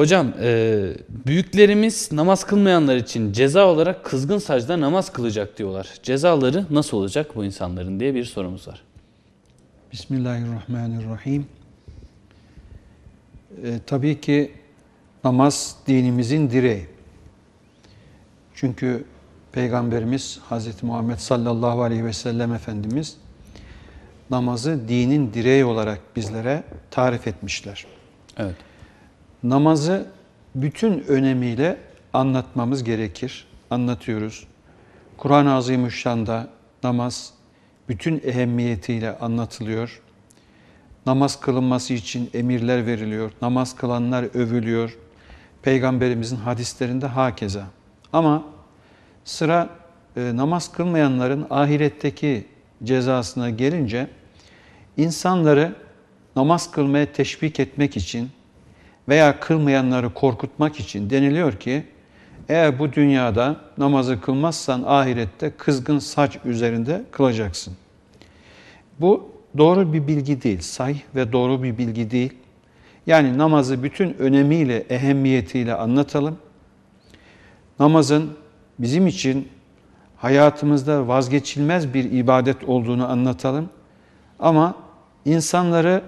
Hocam e, büyüklerimiz namaz kılmayanlar için ceza olarak kızgın sacda namaz kılacak diyorlar. Cezaları nasıl olacak bu insanların diye bir sorumuz var. Bismillahirrahmanirrahim. Ee, tabii ki namaz dinimizin direği. Çünkü Peygamberimiz Hz. Muhammed sallallahu aleyhi ve sellem Efendimiz namazı dinin direği olarak bizlere tarif etmişler. Evet. Namazı bütün önemiyle anlatmamız gerekir. Anlatıyoruz. Kur'an-ı Azimüşşan'da namaz bütün ehemmiyetiyle anlatılıyor. Namaz kılınması için emirler veriliyor. Namaz kılanlar övülüyor. Peygamberimizin hadislerinde hakeza. Ama sıra e, namaz kılmayanların ahiretteki cezasına gelince insanları namaz kılmaya teşvik etmek için veya kılmayanları korkutmak için deniliyor ki eğer bu dünyada namazı kılmazsan ahirette kızgın saç üzerinde kılacaksın. Bu doğru bir bilgi değil, sahih ve doğru bir bilgi değil. Yani namazı bütün önemiyle, ehemmiyetiyle anlatalım. Namazın bizim için hayatımızda vazgeçilmez bir ibadet olduğunu anlatalım. Ama insanları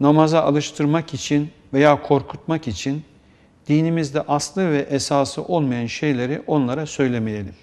namaza alıştırmak için veya korkutmak için dinimizde aslı ve esası olmayan şeyleri onlara söylemeyelim.